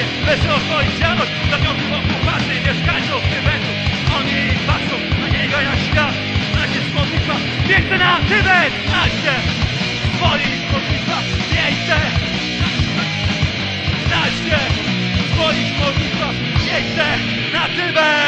Bezpiecznie, bez odpowiedzialność Za ciągu okupacji mieszkańców Tybetu. Oni patrzą na niego jak świat Na się z modlitwa Miejsce na Tybet! Na się Woli z modlitwa Miejsce. Na się Woli z modlitwa Miejsce. Na Tybet!